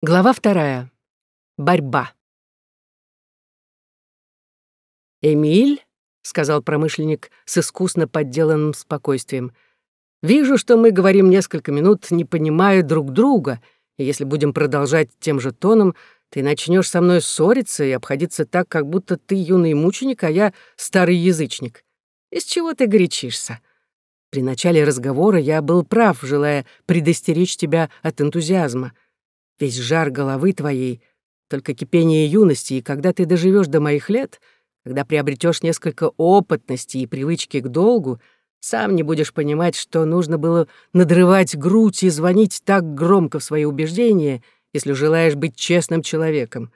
Глава вторая. Борьба. «Эмиль», — сказал промышленник с искусно подделанным спокойствием, «вижу, что мы говорим несколько минут, не понимая друг друга, и если будем продолжать тем же тоном, ты начнешь со мной ссориться и обходиться так, как будто ты юный мученик, а я старый язычник. Из чего ты горячишься?» При начале разговора я был прав, желая предостеречь тебя от энтузиазма — весь жар головы твоей, только кипение юности, и когда ты доживешь до моих лет, когда приобретешь несколько опытности и привычки к долгу, сам не будешь понимать, что нужно было надрывать грудь и звонить так громко в свои убеждения, если желаешь быть честным человеком.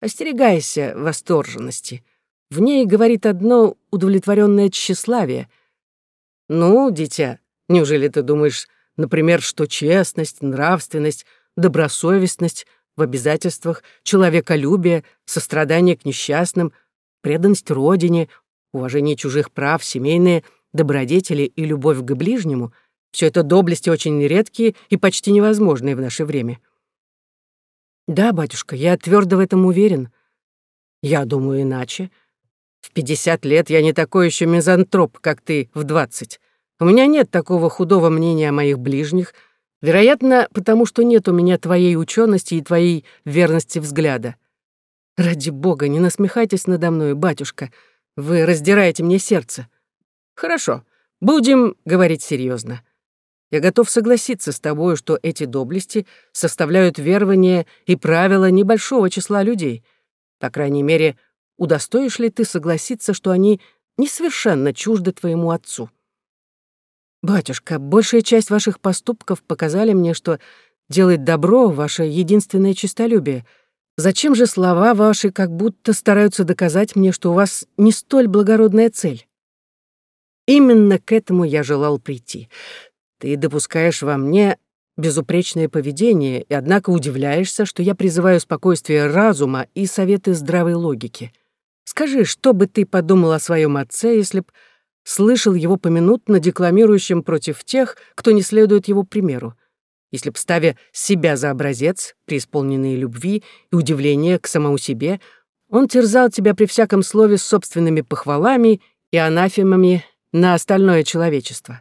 Остерегайся восторженности. В ней говорит одно удовлетворенное тщеславие. Ну, дитя, неужели ты думаешь, например, что честность, нравственность — добросовестность в обязательствах, человеколюбие, сострадание к несчастным, преданность родине, уважение чужих прав, семейные добродетели и любовь к ближнему — все это доблести очень редкие и почти невозможные в наше время. Да, батюшка, я твердо в этом уверен. Я думаю иначе. В пятьдесят лет я не такой еще мизантроп, как ты в двадцать. У меня нет такого худого мнения о моих ближних — Вероятно, потому что нет у меня твоей учености и твоей верности взгляда. Ради бога, не насмехайтесь надо мной, батюшка. Вы раздираете мне сердце. Хорошо, будем говорить серьезно. Я готов согласиться с тобой, что эти доблести составляют верование и правила небольшого числа людей. По крайней мере, удостоишь ли ты согласиться, что они несовершенно чужды твоему отцу? «Батюшка, большая часть ваших поступков показали мне, что делать добро — ваше единственное честолюбие. Зачем же слова ваши как будто стараются доказать мне, что у вас не столь благородная цель?» Именно к этому я желал прийти. Ты допускаешь во мне безупречное поведение, и однако удивляешься, что я призываю спокойствие разума и советы здравой логики. Скажи, что бы ты подумал о своем отце, если б слышал его поминутно декламирующим против тех, кто не следует его примеру. Если б, ставя себя за образец, преисполненные любви и удивления к самому себе, он терзал тебя при всяком слове с собственными похвалами и анафемами на остальное человечество.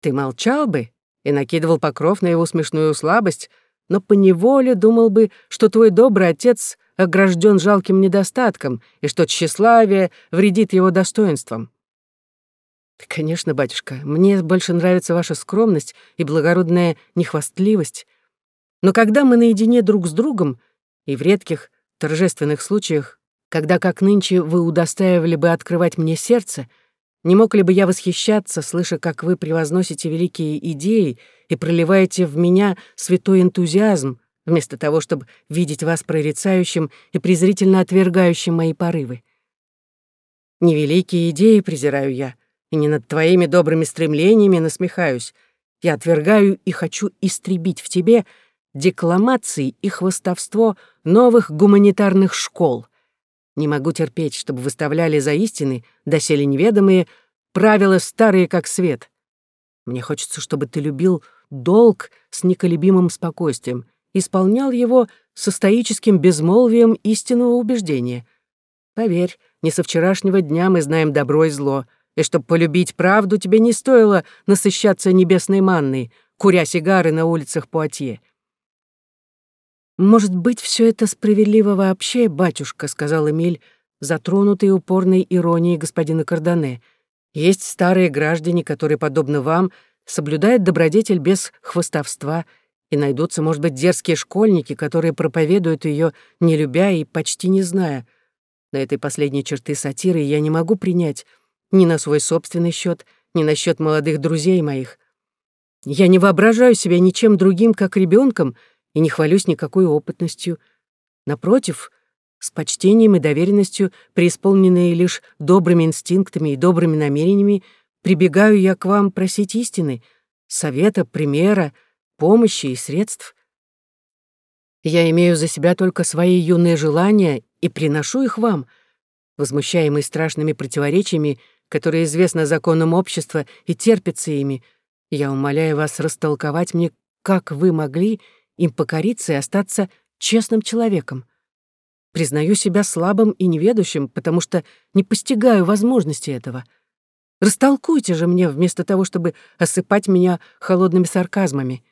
Ты молчал бы и накидывал покров на его смешную слабость, но поневоле думал бы, что твой добрый отец огражден жалким недостатком и что тщеславие вредит его достоинствам. «Конечно, батюшка, мне больше нравится ваша скромность и благородная нехвастливость. Но когда мы наедине друг с другом, и в редких торжественных случаях, когда, как нынче, вы удостаивали бы открывать мне сердце, не мог ли бы я восхищаться, слыша, как вы превозносите великие идеи и проливаете в меня святой энтузиазм, вместо того, чтобы видеть вас прорицающим и презрительно отвергающим мои порывы? Невеликие идеи презираю я — не над твоими добрыми стремлениями насмехаюсь. Я отвергаю и хочу истребить в тебе декламации и хвостовство новых гуманитарных школ. Не могу терпеть, чтобы выставляли за истины, доселе неведомые, правила старые как свет. Мне хочется, чтобы ты любил долг с неколебимым спокойствием, исполнял его со стоическим безмолвием истинного убеждения. Поверь, не со вчерашнего дня мы знаем добро и зло — и чтобы полюбить правду, тебе не стоило насыщаться небесной манной, куря сигары на улицах Пуатье. «Может быть, все это справедливо вообще, батюшка», — сказал Эмиль, затронутый упорной иронией господина Кардане. «Есть старые граждане, которые, подобно вам, соблюдают добродетель без хвостовства, и найдутся, может быть, дерзкие школьники, которые проповедуют ее, не любя и почти не зная. На этой последней черты сатиры я не могу принять, ни на свой собственный счет, ни на счет молодых друзей моих. Я не воображаю себя ничем другим, как ребенком, и не хвалюсь никакой опытностью. Напротив, с почтением и доверенностью, преисполненные лишь добрыми инстинктами и добрыми намерениями, прибегаю я к вам просить истины, совета, примера, помощи и средств. Я имею за себя только свои юные желания и приношу их вам, возмущаемый страшными противоречиями, которое известно законам общества и терпится ими, я умоляю вас растолковать мне, как вы могли им покориться и остаться честным человеком. Признаю себя слабым и неведущим, потому что не постигаю возможности этого. Растолкуйте же мне вместо того, чтобы осыпать меня холодными сарказмами.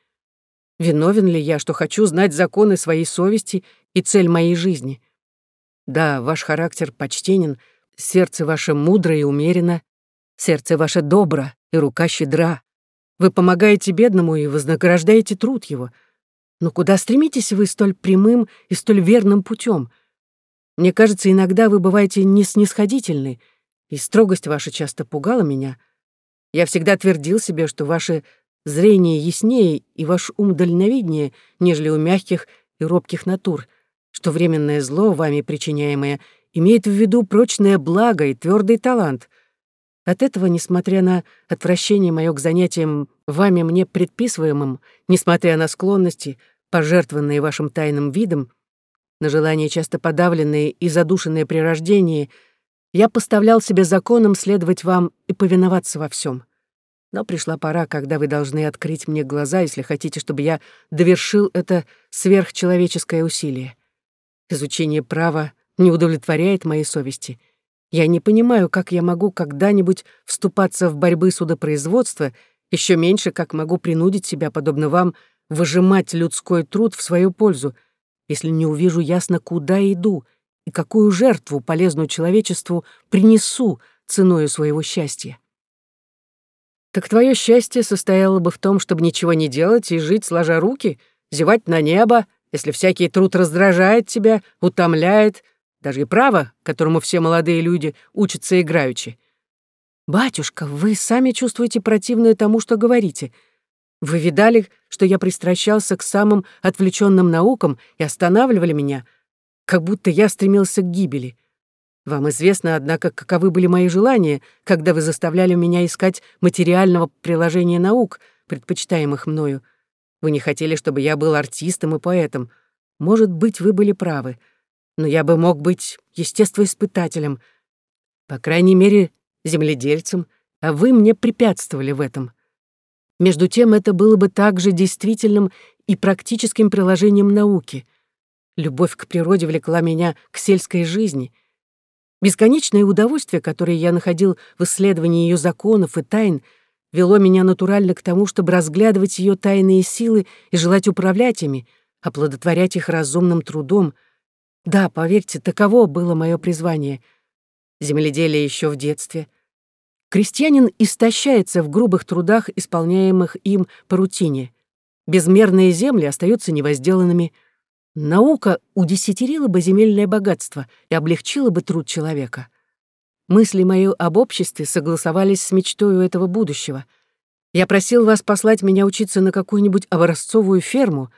Виновен ли я, что хочу знать законы своей совести и цель моей жизни? Да, ваш характер почтенен, сердце ваше мудро и умерено, сердце ваше добро и рука щедра. Вы помогаете бедному и вознаграждаете труд его. Но куда стремитесь вы столь прямым и столь верным путем? Мне кажется, иногда вы бываете неснисходительны, и строгость ваша часто пугала меня. Я всегда твердил себе, что ваше зрение яснее и ваш ум дальновиднее, нежели у мягких и робких натур, что временное зло, вами причиняемое, имеет в виду прочное благо и твердый талант. От этого, несмотря на отвращение мое к занятиям вами мне предписываемым, несмотря на склонности, пожертвованные вашим тайным видом, на желания часто подавленные и задушенные при рождении, я поставлял себе законом следовать вам и повиноваться во всем. Но пришла пора, когда вы должны открыть мне глаза, если хотите, чтобы я довершил это сверхчеловеческое усилие. Изучение права не удовлетворяет моей совести. Я не понимаю, как я могу когда-нибудь вступаться в борьбы судопроизводства, еще меньше, как могу принудить себя, подобно вам, выжимать людской труд в свою пользу, если не увижу ясно, куда иду и какую жертву, полезную человечеству, принесу ценою своего счастья. Так твое счастье состояло бы в том, чтобы ничего не делать и жить сложа руки, зевать на небо, если всякий труд раздражает тебя, утомляет, даже и право, которому все молодые люди учатся играючи. Батюшка, вы сами чувствуете противное тому, что говорите. Вы видали, что я пристращался к самым отвлеченным наукам и останавливали меня, как будто я стремился к гибели. Вам известно, однако, каковы были мои желания, когда вы заставляли меня искать материального приложения наук, предпочитаемых мною. Вы не хотели, чтобы я был артистом и поэтом. Может быть, вы были правы. Но я бы мог быть естествоиспытателем, по крайней мере, земледельцем, а вы мне препятствовали в этом. Между тем, это было бы также действительным и практическим приложением науки. Любовь к природе влекла меня к сельской жизни — Бесконечное удовольствие, которое я находил в исследовании ее законов и тайн, вело меня натурально к тому, чтобы разглядывать ее тайные силы и желать управлять ими, оплодотворять их разумным трудом. Да, поверьте, таково было мое призвание. Земледелие еще в детстве. Крестьянин истощается в грубых трудах, исполняемых им по рутине. Безмерные земли остаются невозделанными — Наука удесятерила бы земельное богатство и облегчила бы труд человека. Мысли мои об обществе согласовались с мечтой этого будущего. Я просил вас послать меня учиться на какую-нибудь образцовую ферму.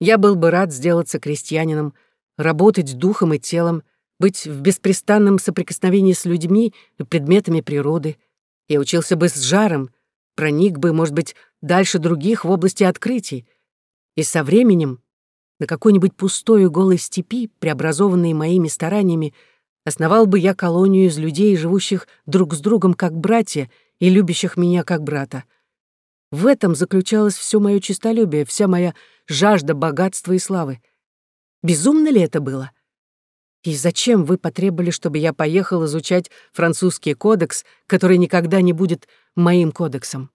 Я был бы рад сделаться крестьянином, работать духом и телом, быть в беспрестанном соприкосновении с людьми и предметами природы. Я учился бы с жаром, проник бы, может быть, дальше других в области открытий. И со временем на какой-нибудь пустой и голой степи, преобразованной моими стараниями, основал бы я колонию из людей, живущих друг с другом как братья и любящих меня как брата. В этом заключалось все мое честолюбие, вся моя жажда богатства и славы. Безумно ли это было? И зачем вы потребовали, чтобы я поехал изучать французский кодекс, который никогда не будет моим кодексом?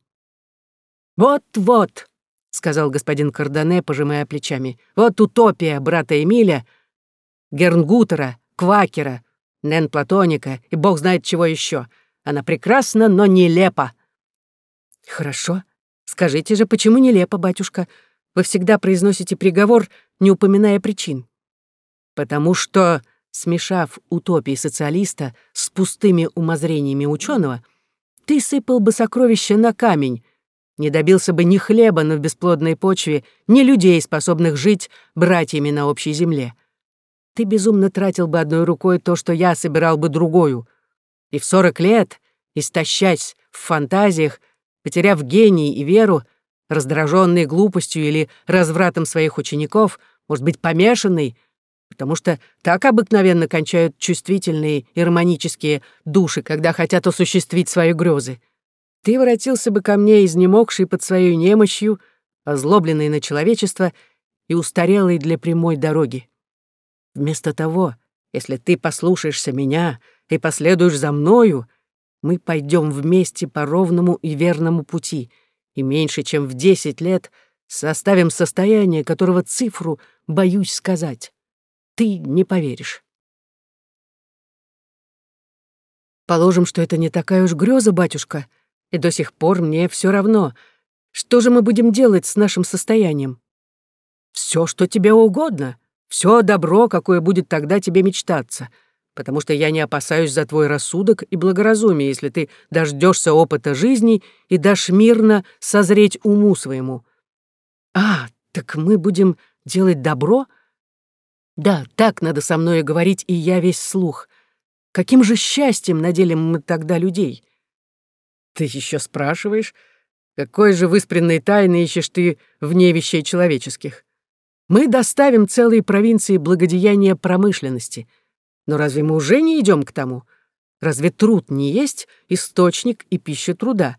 Вот-вот, — сказал господин Кардане, пожимая плечами. «Вот утопия брата Эмиля, Гернгутера, Квакера, Нен Платоника и бог знает чего еще. Она прекрасна, но нелепа». «Хорошо. Скажите же, почему нелепо, батюшка? Вы всегда произносите приговор, не упоминая причин». «Потому что, смешав утопии социалиста с пустыми умозрениями ученого, ты сыпал бы сокровища на камень, не добился бы ни хлеба на бесплодной почве, ни людей, способных жить братьями на общей земле. Ты безумно тратил бы одной рукой то, что я собирал бы другую. И в сорок лет, истощаясь в фантазиях, потеряв гений и веру, раздраженный глупостью или развратом своих учеников, может быть, помешанный, потому что так обыкновенно кончают чувствительные и романические души, когда хотят осуществить свои грезы ты воротился бы ко мне, изнемогший под своей немощью, озлобленный на человечество, и устарелой для прямой дороги. Вместо того, если ты послушаешься меня и последуешь за мною, мы пойдем вместе по ровному и верному пути, и меньше чем в десять лет составим состояние, которого цифру боюсь сказать. Ты не поверишь. Положим, что это не такая уж греза, батюшка, и до сих пор мне все равно. Что же мы будем делать с нашим состоянием? Все, что тебе угодно, все добро, какое будет тогда тебе мечтаться — потому что я не опасаюсь за твой рассудок и благоразумие, если ты дождешься опыта жизни и дашь мирно созреть уму своему. А, так мы будем делать добро? Да, так надо со мной говорить, и я весь слух. Каким же счастьем наделим мы тогда людей? Ты еще спрашиваешь, какой же выспренной тайны ищешь ты вне вещей человеческих? Мы доставим целые провинции благодеяния промышленности — но разве мы уже не идем к тому? Разве труд не есть источник и пища труда?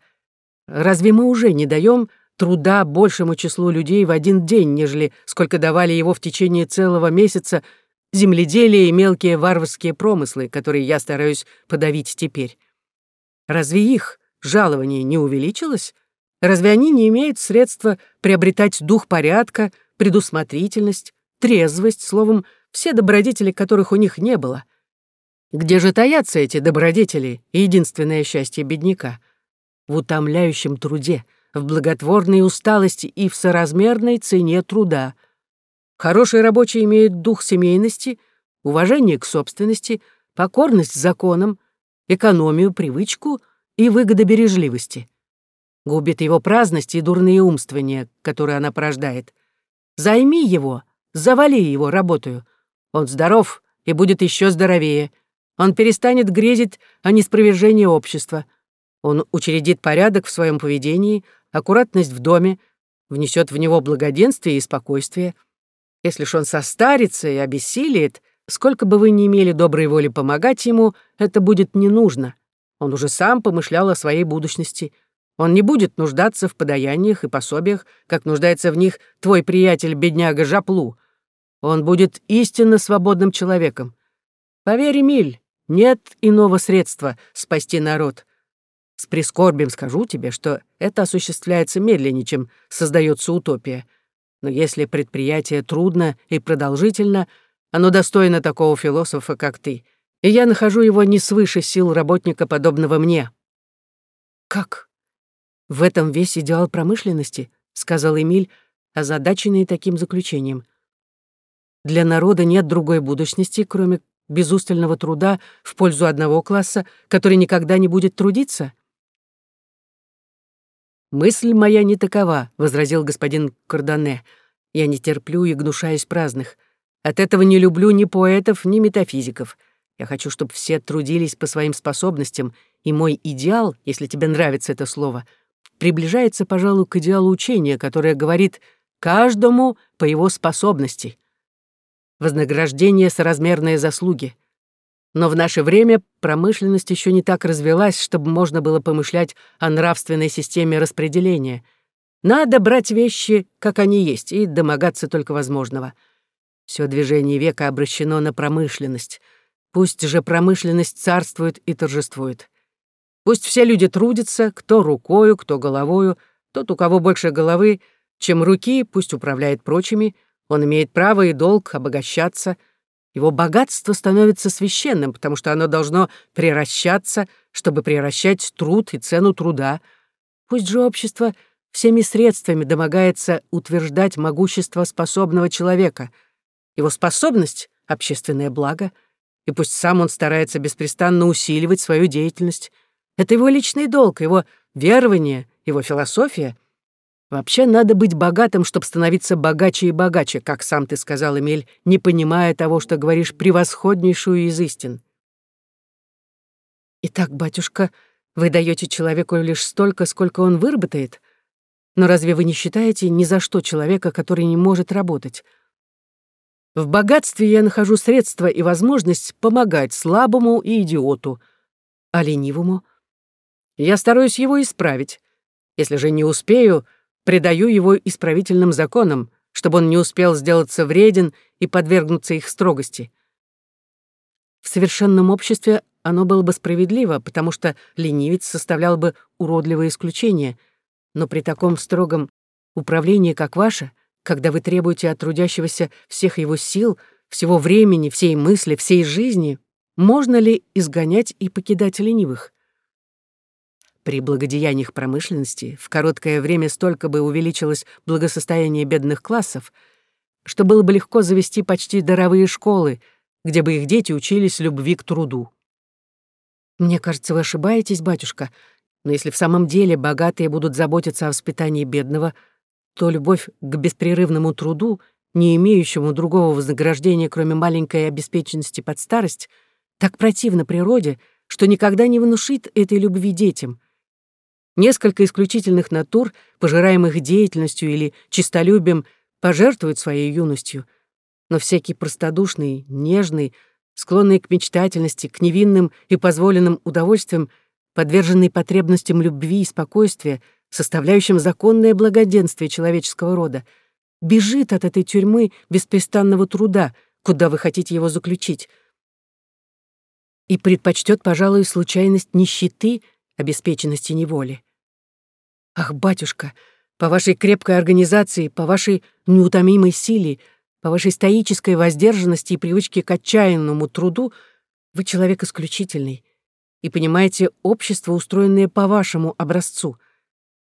Разве мы уже не даем труда большему числу людей в один день, нежели сколько давали его в течение целого месяца земледелие и мелкие варварские промыслы, которые я стараюсь подавить теперь? Разве их жалование не увеличилось? Разве они не имеют средства приобретать дух порядка, предусмотрительность, трезвость, словом, все добродетели, которых у них не было. Где же таятся эти добродетели и единственное счастье бедняка? В утомляющем труде, в благотворной усталости и в соразмерной цене труда. Хороший рабочий имеет дух семейности, уважение к собственности, покорность законам, экономию, привычку и выгодобережливости. Губит его праздность и дурные умствования, которые она порождает. Займи его, завали его работаю, он здоров и будет еще здоровее. Он перестанет грезить о неспровержении общества. Он учредит порядок в своем поведении, аккуратность в доме, внесет в него благоденствие и спокойствие. Если ж он состарится и обессилиет, сколько бы вы ни имели доброй воли помогать ему, это будет не нужно. Он уже сам помышлял о своей будущности. Он не будет нуждаться в подаяниях и пособиях, как нуждается в них твой приятель-бедняга Жаплу — он будет истинно свободным человеком. Поверь, Эмиль, нет иного средства спасти народ. С прискорбием скажу тебе, что это осуществляется медленнее, чем создается утопия. Но если предприятие трудно и продолжительно, оно достойно такого философа, как ты, и я нахожу его не свыше сил работника, подобного мне». «Как? В этом весь идеал промышленности?» — сказал Эмиль, озадаченный таким заключением. Для народа нет другой будущности, кроме безустального труда в пользу одного класса, который никогда не будет трудиться? «Мысль моя не такова», — возразил господин Кордоне. «Я не терплю и гнушаюсь праздных. От этого не люблю ни поэтов, ни метафизиков. Я хочу, чтобы все трудились по своим способностям, и мой идеал, если тебе нравится это слово, приближается, пожалуй, к идеалу учения, которое говорит «каждому по его способности» вознаграждение соразмерные заслуги. Но в наше время промышленность еще не так развелась, чтобы можно было помышлять о нравственной системе распределения. Надо брать вещи, как они есть, и домогаться только возможного. Все движение века обращено на промышленность. Пусть же промышленность царствует и торжествует. Пусть все люди трудятся, кто рукою, кто головою, тот, у кого больше головы, чем руки, пусть управляет прочими — он имеет право и долг обогащаться. Его богатство становится священным, потому что оно должно превращаться, чтобы превращать труд и цену труда. Пусть же общество всеми средствами домогается утверждать могущество способного человека. Его способность — общественное благо, и пусть сам он старается беспрестанно усиливать свою деятельность. Это его личный долг, его верование, его философия — Вообще надо быть богатым, чтобы становиться богаче и богаче, как сам ты сказал, Эмиль, не понимая того, что говоришь превосходнейшую из истин. Итак, батюшка, вы даете человеку лишь столько, сколько он выработает. Но разве вы не считаете ни за что человека, который не может работать? В богатстве я нахожу средства и возможность помогать слабому и идиоту, а ленивому. Я стараюсь его исправить. Если же не успею, предаю его исправительным законам, чтобы он не успел сделаться вреден и подвергнуться их строгости. В совершенном обществе оно было бы справедливо, потому что ленивец составлял бы уродливое исключение, но при таком строгом управлении, как ваше, когда вы требуете от трудящегося всех его сил, всего времени, всей мысли, всей жизни, можно ли изгонять и покидать ленивых? При благодеяниях промышленности в короткое время столько бы увеличилось благосостояние бедных классов, что было бы легко завести почти даровые школы, где бы их дети учились любви к труду. Мне кажется, вы ошибаетесь, батюшка, но если в самом деле богатые будут заботиться о воспитании бедного, то любовь к беспрерывному труду, не имеющему другого вознаграждения, кроме маленькой обеспеченности под старость, так противна природе, что никогда не внушит этой любви детям — Несколько исключительных натур, пожираемых деятельностью или честолюбием, пожертвуют своей юностью. Но всякий простодушный, нежный, склонный к мечтательности, к невинным и позволенным удовольствиям, подверженный потребностям любви и спокойствия, составляющим законное благоденствие человеческого рода, бежит от этой тюрьмы беспрестанного труда, куда вы хотите его заключить, и предпочтет, пожалуй, случайность нищеты — обеспеченности неволи. Ах, батюшка, по вашей крепкой организации, по вашей неутомимой силе, по вашей стоической воздержанности и привычке к отчаянному труду вы человек исключительный и понимаете общество, устроенное по вашему образцу.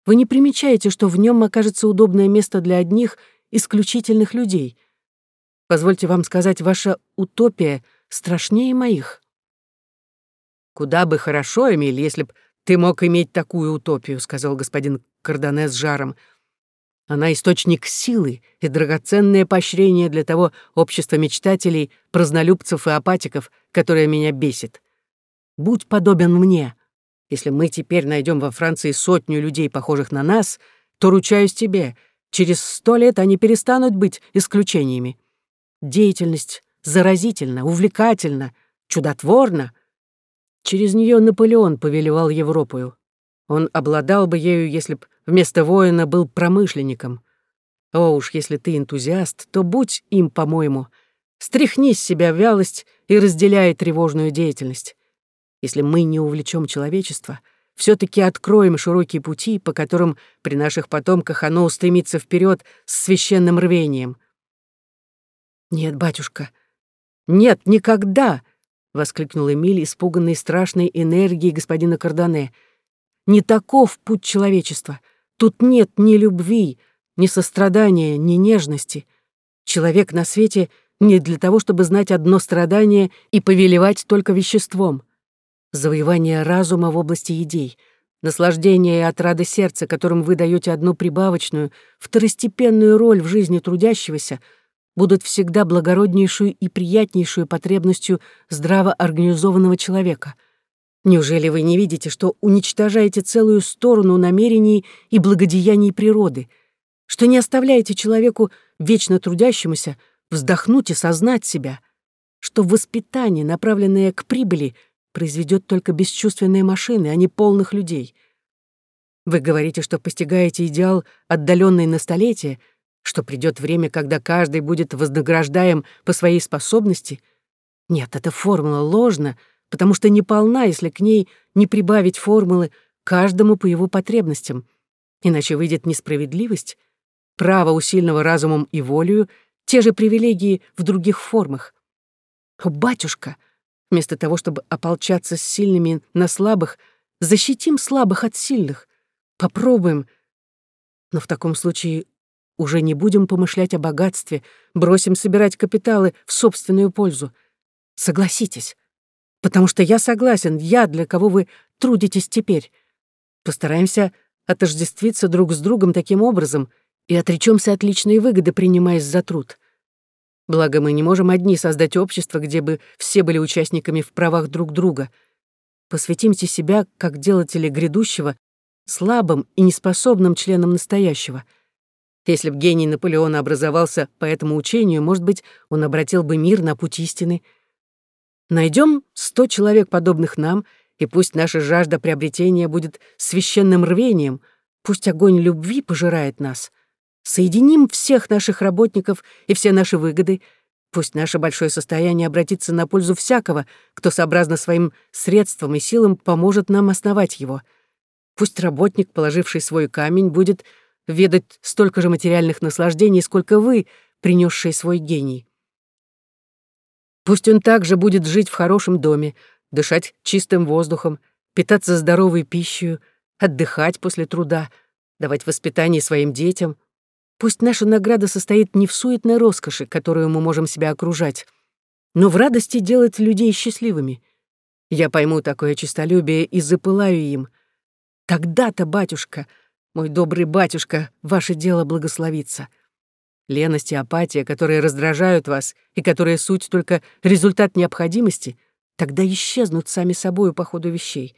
Вы не примечаете, что в нем окажется удобное место для одних исключительных людей. Позвольте вам сказать, ваша утопия страшнее моих. Куда бы хорошо, Эмиль, если б «Ты мог иметь такую утопию», — сказал господин Кардане с жаром. «Она источник силы и драгоценное поощрение для того общества мечтателей, празднолюбцев и апатиков, которое меня бесит. Будь подобен мне. Если мы теперь найдем во Франции сотню людей, похожих на нас, то, ручаюсь тебе, через сто лет они перестанут быть исключениями. Деятельность заразительна, увлекательна, чудотворна, Через нее Наполеон повелевал Европою. Он обладал бы ею, если б вместо воина был промышленником. О уж, если ты энтузиаст, то будь им, по-моему. Стряхни с себя вялость и разделяй тревожную деятельность. Если мы не увлечем человечество, все таки откроем широкие пути, по которым при наших потомках оно устремится вперед с священным рвением. Нет, батюшка, нет, никогда, — воскликнул Эмиль, испуганный страшной энергией господина Кардане. «Не таков путь человечества. Тут нет ни любви, ни сострадания, ни нежности. Человек на свете не для того, чтобы знать одно страдание и повелевать только веществом. Завоевание разума в области идей, наслаждение и отрада сердца, которым вы даете одну прибавочную, второстепенную роль в жизни трудящегося — будут всегда благороднейшую и приятнейшую потребностью здраво организованного человека. Неужели вы не видите, что уничтожаете целую сторону намерений и благодеяний природы, что не оставляете человеку, вечно трудящемуся, вздохнуть и сознать себя, что воспитание, направленное к прибыли, произведет только бесчувственные машины, а не полных людей? Вы говорите, что постигаете идеал, отдаленный на столетия, что придет время, когда каждый будет вознаграждаем по своей способности. Нет, эта формула ложна, потому что не полна, если к ней не прибавить формулы каждому по его потребностям. Иначе выйдет несправедливость, право усильного разумом и волею, те же привилегии в других формах. Батюшка, вместо того, чтобы ополчаться с сильными на слабых, защитим слабых от сильных. Попробуем. Но в таком случае уже не будем помышлять о богатстве, бросим собирать капиталы в собственную пользу. Согласитесь. Потому что я согласен, я, для кого вы трудитесь теперь. Постараемся отождествиться друг с другом таким образом и отречемся от личной выгоды, принимаясь за труд. Благо, мы не можем одни создать общество, где бы все были участниками в правах друг друга. Посвятимте себя, как делатели грядущего, слабым и неспособным членам настоящего — если б гений Наполеона образовался по этому учению, может быть, он обратил бы мир на путь истины. Найдем сто человек, подобных нам, и пусть наша жажда приобретения будет священным рвением, пусть огонь любви пожирает нас. Соединим всех наших работников и все наши выгоды. Пусть наше большое состояние обратится на пользу всякого, кто сообразно своим средствам и силам поможет нам основать его. Пусть работник, положивший свой камень, будет ведать столько же материальных наслаждений, сколько вы, принесшие свой гений. Пусть он также будет жить в хорошем доме, дышать чистым воздухом, питаться здоровой пищей, отдыхать после труда, давать воспитание своим детям. Пусть наша награда состоит не в суетной роскоши, которую мы можем себя окружать, но в радости делать людей счастливыми. Я пойму такое честолюбие и запылаю им. Тогда-то, батюшка, мой добрый батюшка, ваше дело благословится. Леность и апатия, которые раздражают вас и которые суть только результат необходимости, тогда исчезнут сами собою по ходу вещей.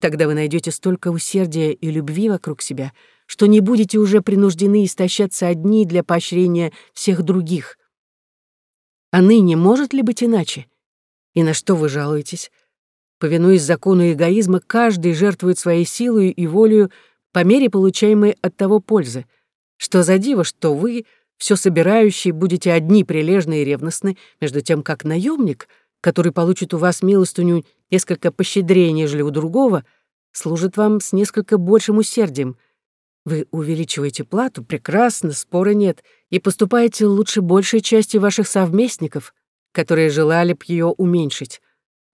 Тогда вы найдете столько усердия и любви вокруг себя, что не будете уже принуждены истощаться одни для поощрения всех других. А ныне может ли быть иначе? И на что вы жалуетесь? Повинуясь закону эгоизма, каждый жертвует своей силой и волею по мере получаемой от того пользы. Что за диво, что вы, все собирающие, будете одни прилежны и ревностны, между тем как наемник, который получит у вас милостыню несколько пощедрее, нежели у другого, служит вам с несколько большим усердием. Вы увеличиваете плату, прекрасно, спора нет, и поступаете лучше большей части ваших совместников, которые желали б ее уменьшить.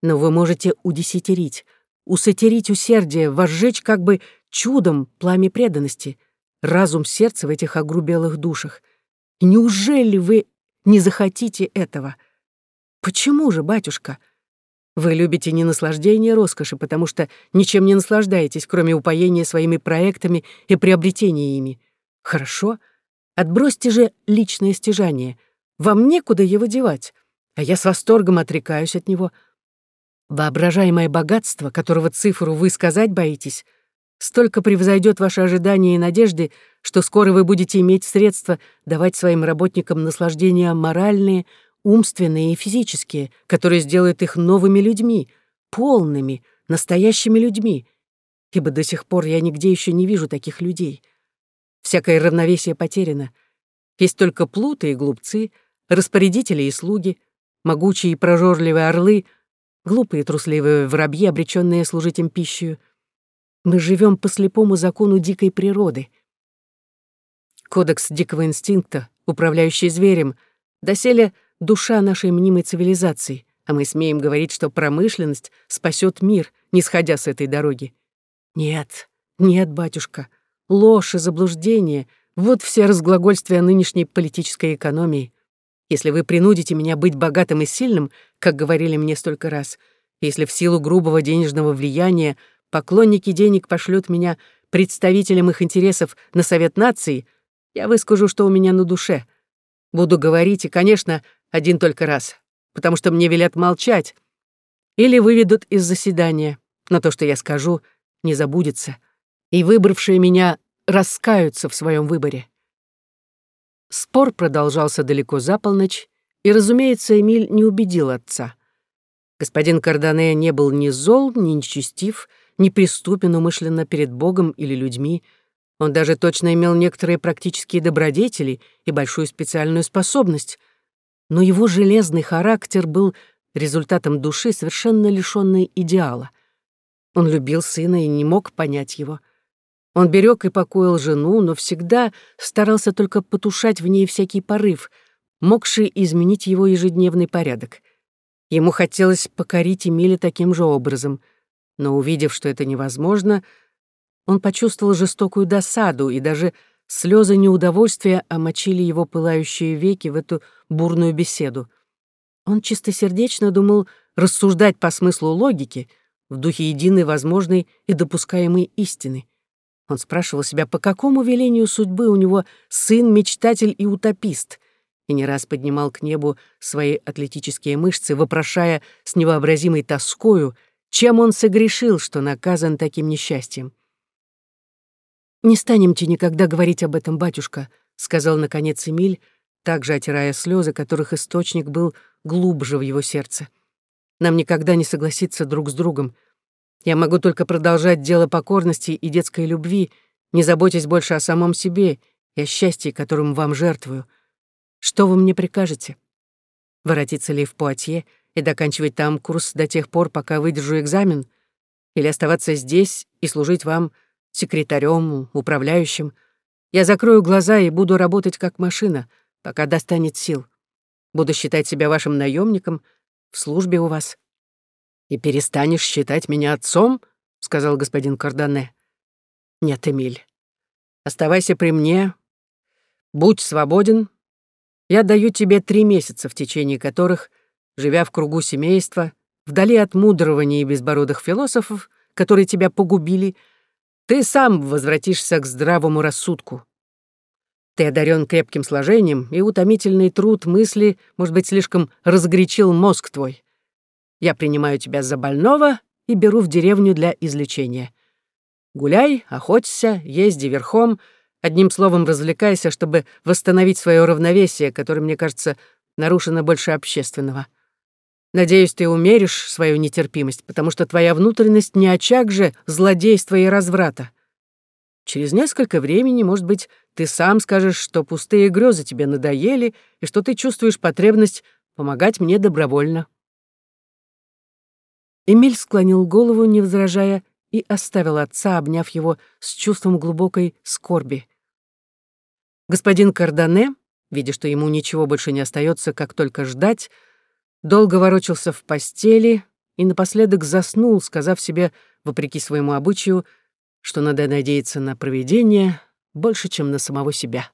Но вы можете удесятерить, усатерить усердие, возжечь как бы чудом пламя преданности, разум сердца в этих огрубелых душах. Неужели вы не захотите этого? Почему же, батюшка? Вы любите не наслаждение роскоши, потому что ничем не наслаждаетесь, кроме упоения своими проектами и приобретениями. Хорошо. Отбросьте же личное стяжание. Вам некуда его девать, а я с восторгом отрекаюсь от него. Воображаемое богатство, которого цифру вы сказать боитесь, столько превзойдет ваши ожидания и надежды, что скоро вы будете иметь средства давать своим работникам наслаждения моральные, умственные и физические, которые сделают их новыми людьми, полными, настоящими людьми, ибо до сих пор я нигде еще не вижу таких людей. Всякое равновесие потеряно. Есть только плуты и глупцы, распорядители и слуги, могучие и прожорливые орлы, глупые и трусливые воробьи, обреченные служить им пищей, мы живем по слепому закону дикой природы. Кодекс дикого инстинкта, управляющий зверем, доселе душа нашей мнимой цивилизации, а мы смеем говорить, что промышленность спасет мир, не сходя с этой дороги. Нет, нет, батюшка, ложь и заблуждение — вот все разглагольствия нынешней политической экономии. Если вы принудите меня быть богатым и сильным, как говорили мне столько раз, если в силу грубого денежного влияния поклонники денег пошлют меня представителем их интересов на Совет нации, я выскажу, что у меня на душе. Буду говорить, и, конечно, один только раз, потому что мне велят молчать. Или выведут из заседания, но то, что я скажу, не забудется, и выбравшие меня раскаются в своем выборе. Спор продолжался далеко за полночь, и, разумеется, Эмиль не убедил отца. Господин Кардане не был ни зол, ни нечестив, неприступен умышленно перед Богом или людьми. Он даже точно имел некоторые практические добродетели и большую специальную способность. Но его железный характер был результатом души, совершенно лишённой идеала. Он любил сына и не мог понять его. Он берег и покоил жену, но всегда старался только потушать в ней всякий порыв, могший изменить его ежедневный порядок. Ему хотелось покорить Эмиля таким же образом — но увидев, что это невозможно, он почувствовал жестокую досаду, и даже слезы неудовольствия омочили его пылающие веки в эту бурную беседу. Он чистосердечно думал рассуждать по смыслу логики, в духе единой возможной и допускаемой истины. Он спрашивал себя, по какому велению судьбы у него сын, мечтатель и утопист, и не раз поднимал к небу свои атлетические мышцы, вопрошая с невообразимой тоскою, чем он согрешил, что наказан таким несчастьем? «Не станемте никогда говорить об этом, батюшка», — сказал, наконец, Эмиль, также отирая слезы, которых источник был глубже в его сердце. «Нам никогда не согласиться друг с другом. Я могу только продолжать дело покорности и детской любви, не заботясь больше о самом себе и о счастье, которым вам жертвую. Что вы мне прикажете? Воротиться ли в Пуатье и доканчивать там курс до тех пор, пока выдержу экзамен? Или оставаться здесь и служить вам секретарем, управляющим? Я закрою глаза и буду работать как машина, пока достанет сил. Буду считать себя вашим наемником в службе у вас. «И перестанешь считать меня отцом?» — сказал господин Кардане. «Нет, Эмиль. Оставайся при мне. Будь свободен. Я даю тебе три месяца, в течение которых, живя в кругу семейства, вдали от мудрований и безбородых философов, которые тебя погубили, ты сам возвратишься к здравому рассудку. Ты одарен крепким сложением, и утомительный труд мысли, может быть, слишком разгорячил мозг твой. Я принимаю тебя за больного и беру в деревню для излечения. Гуляй, охоться, езди верхом, одним словом развлекайся, чтобы восстановить свое равновесие, которое, мне кажется, нарушено больше общественного. Надеюсь, ты умеришь свою нетерпимость, потому что твоя внутренность не очаг же злодейства и разврата. Через несколько времени, может быть, ты сам скажешь, что пустые грезы тебе надоели и что ты чувствуешь потребность помогать мне добровольно. Эмиль склонил голову, не возражая, и оставил отца, обняв его с чувством глубокой скорби. Господин Кардане, видя, что ему ничего больше не остается, как только ждать, долго ворочался в постели и напоследок заснул, сказав себе, вопреки своему обычаю, что надо надеяться на провидение больше, чем на самого себя.